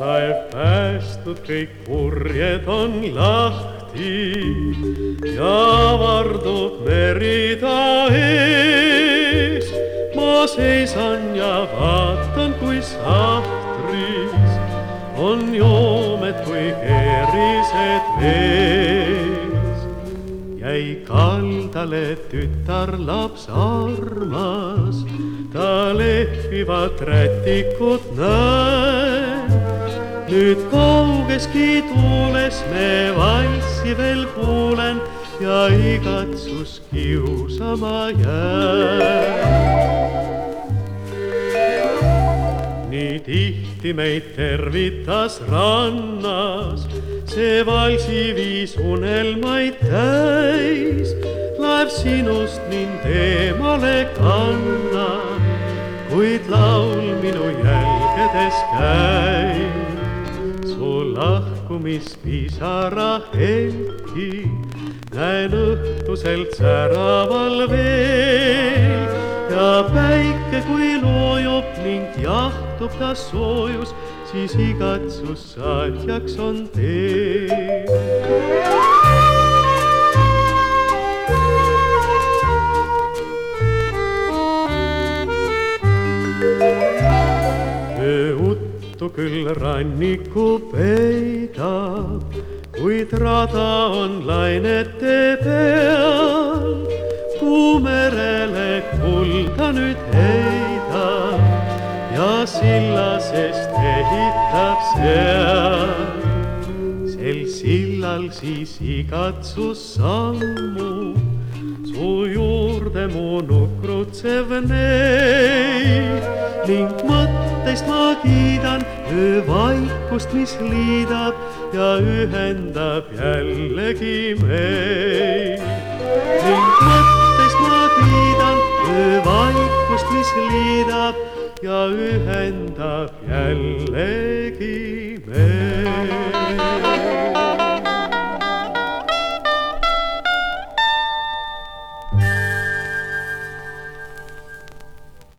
laev päästnud, kõik purjed on lahti ja avardub meri ta ees. ma seisan ja vaatan, kui sahtris on joomed kui keerised vees. Jäi kaldale tütarlaps armas, ta lehvivat rätikut näeb nüüd kaugeski tuules me valssi veel kuulen ja igatsus kiusama jääb. Nii tihti meid tervitas rannas, see valsiviis unelmaid täis. laev sinust mind eemale kannab, kuid laul minu jälgedes käib su lahkumispisara helki näen õhtuselt säraval veel. Ja päike, kui loojub ning jahtub ta soojus, siis igatsus saatjaks on teel. uttu küll ranniku peidab, kuid rada on lainete peal. kuu merele kulda nüüd heidab ja silla sest ehitab seal. sel sillal siis igatsus sammub su juurde mu nukrutsev neid ning mõttest ma kiidan öövaikust, mis liidab ja ühendab jällegi meid. ning mõttest ma kiidan öövaikust, mis liidab ja ühendab jällegi meid.